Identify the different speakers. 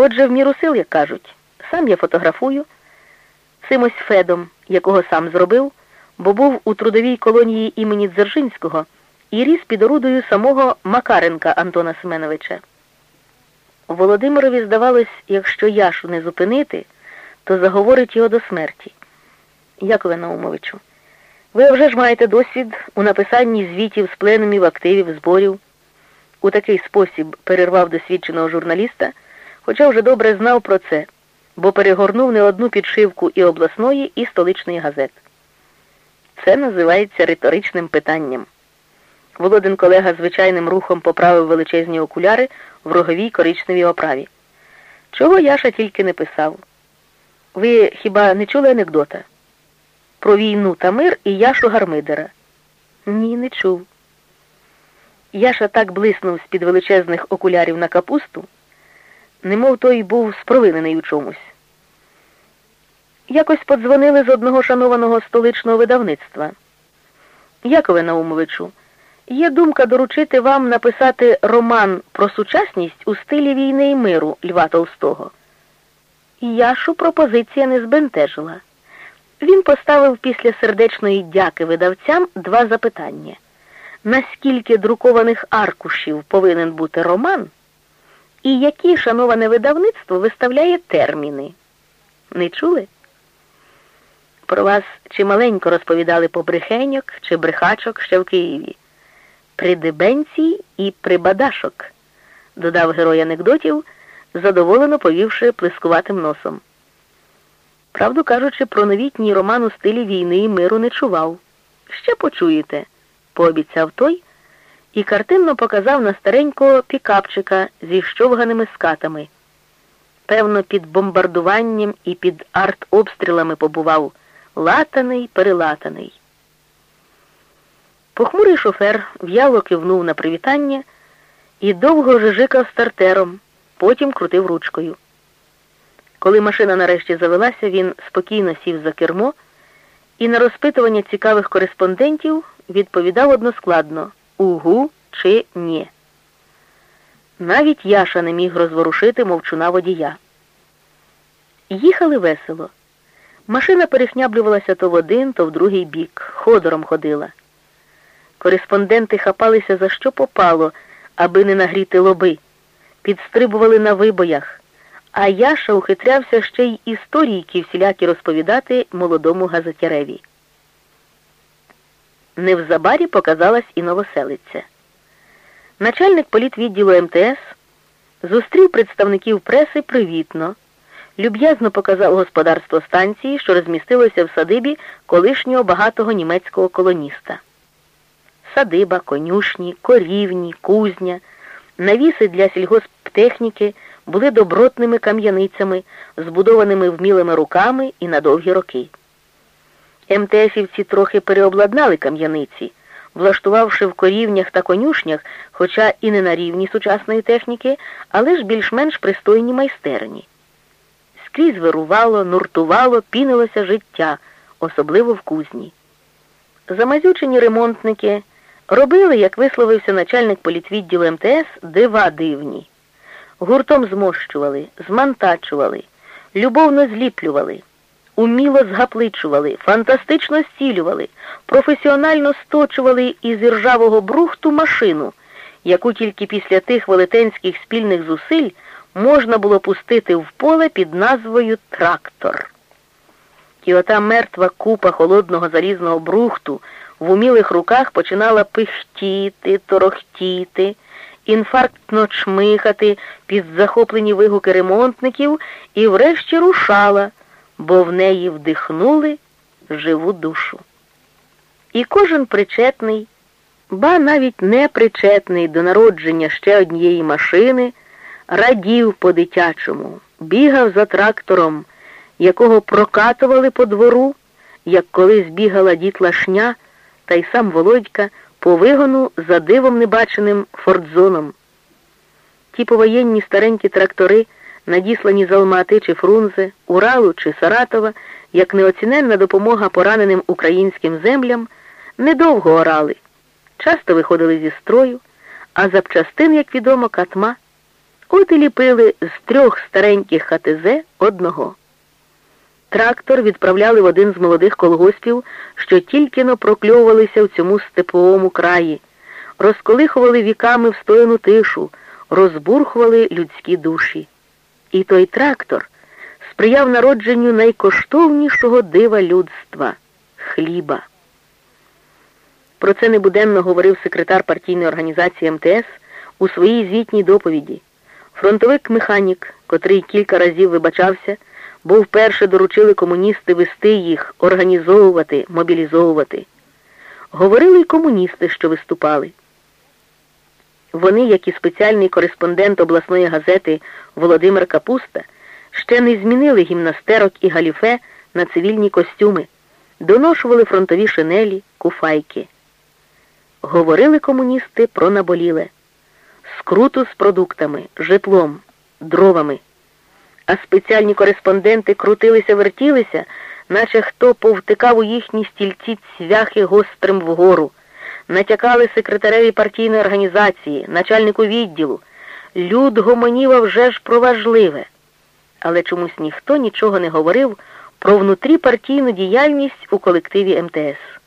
Speaker 1: Отже, в міру сил, як кажуть, сам я фотографую цим ось Федом, якого сам зробив, бо був у трудовій колонії імені Дзержинського і ріс під орудою самого Макаренка Антона Семеновича. Володимирові здавалось, якщо Яшу не зупинити, то заговорить його до смерті. Якове Наумовичу, ви вже ж маєте досвід у написанні звітів з пленумів, активів, зборів. У такий спосіб перервав досвідченого журналіста, хоча вже добре знав про це, бо перегорнув не одну підшивку і обласної, і столичної газет. Це називається риторичним питанням. Володин колега звичайним рухом поправив величезні окуляри в роговій коричневій оправі. Чого Яша тільки не писав. Ви хіба не чули анекдота? Про війну та мир і Яшу Гармидера? Ні, не чув. Яша так блиснув з-під величезних окулярів на капусту, немов той був спровинений у чомусь. Якось подзвонили з одного шанованого столичного видавництва. Якове Наумовичу, є думка доручити вам написати роман про сучасність у стилі війни і миру Льва Толстого. Яшу пропозиція не збентежила. Він поставив після сердечної дяки видавцям два запитання. Наскільки друкованих аркушів повинен бути роман, і які, шановане видавництво, виставляє терміни? Не чули? Про вас чималенько розповідали побрехеньок чи брехачок ще в Києві. Придебенцій і прибадашок, додав герой анекдотів, задоволено повівши плескуватим носом. Правду кажучи, про новітній роман у стилі війни і миру не чував. Ще почуєте, пообіцяв той і картинно показав на старенького пікапчика зі щовганими скатами. Певно, під бомбардуванням і під артобстрілами побував латаний, перелатаний. Похмурий шофер в'яло кивнув на привітання і довго жижикав стартером, потім крутив ручкою. Коли машина нарешті завелася, він спокійно сів за кермо і на розпитування цікавих кореспондентів відповідав односкладно угу чи ні. Навіть Яша не міг розворушити мовчуна водія. Їхали весело. Машина перехняблювалася то в один, то в другий бік, ходором ходила. Кореспонденти хапалися за що попало, аби не нагріти лоби, підстрибували на вибоях, а Яша ухитрявся ще й історійки всілякі розповідати молодому газетяреві. Невзабарі показалась і новоселиця. Начальник політвідділу МТС зустрів представників преси привітно люб'язно показав господарство станції, що розмістилося в садибі колишнього багатого німецького колоніста. Садиба, конюшні, корівні, кузня, навіси для сільгосптехніки були добротними кам'яницями, збудованими вмілими руками і на довгі роки. МТСівці трохи переобладнали кам'яниці, влаштувавши в корівнях та конюшнях, хоча і не на рівні сучасної техніки, але ж більш-менш пристойні майстерні. Скрізь вирувало, нуртувало, пінилося життя, особливо в кузні. Замазючені ремонтники робили, як висловився начальник політвідділу МТС, дива дивні. Гуртом змощували, змантачували, любовно зліплювали, уміло згапличували, фантастично зцілювали, професіонально сточували із іржавого брухту машину, яку тільки після тих велетенських спільних зусиль можна було пустити в поле під назвою Трактор. І ота мертва купа холодного залізного брухту в умілих руках починала пихтіти, торохтіти, інфарктно чмихати під захоплені вигуки ремонтників і врешті рушала, бо в неї вдихнули живу душу. І кожен причетний, ба навіть не причетний до народження ще однієї машини радів по-дитячому, бігав за трактором, якого прокатували по двору, як колись бігала дітлашня, та й сам Володька по вигону за дивом небаченим фордзоном. Ті повоєнні старенькі трактори, надіслані з Алмати чи Фрунзе, Уралу чи Саратова, як неоціненна допомога пораненим українським землям, недовго орали, часто виходили зі строю, а запчастин, як відомо, катма. От і ліпили з трьох стареньких ХТЗ одного. Трактор відправляли в один з молодих колгоспів, що тільки но прокльовувалися в цьому степовому краї, розколихували віками встояну тишу, розбурхували людські душі. І той трактор сприяв народженню найкоштовнішого дива людства хліба. Про це небуденно говорив секретар партійної організації МТС у своїй звітній доповіді. Фронтовик-механік, котрий кілька разів вибачався, бо вперше доручили комуністи вести їх, організовувати, мобілізовувати. Говорили й комуністи, що виступали. Вони, як і спеціальний кореспондент обласної газети Володимир Капуста, ще не змінили гімнастерок і галіфе на цивільні костюми, доношували фронтові шинелі, куфайки. Говорили комуністи про наболіле, скруту з продуктами, житлом, дровами. А спеціальні кореспонденти крутилися, вертілися, наче хто повтикав у їхні стільці цвяхи гострим вгору, натякали секретареві партійної організації, начальнику відділу. Люд гомоніва вже ж про важливе. Але чомусь ніхто нічого не говорив про внутріпартійну діяльність у колективі МТС.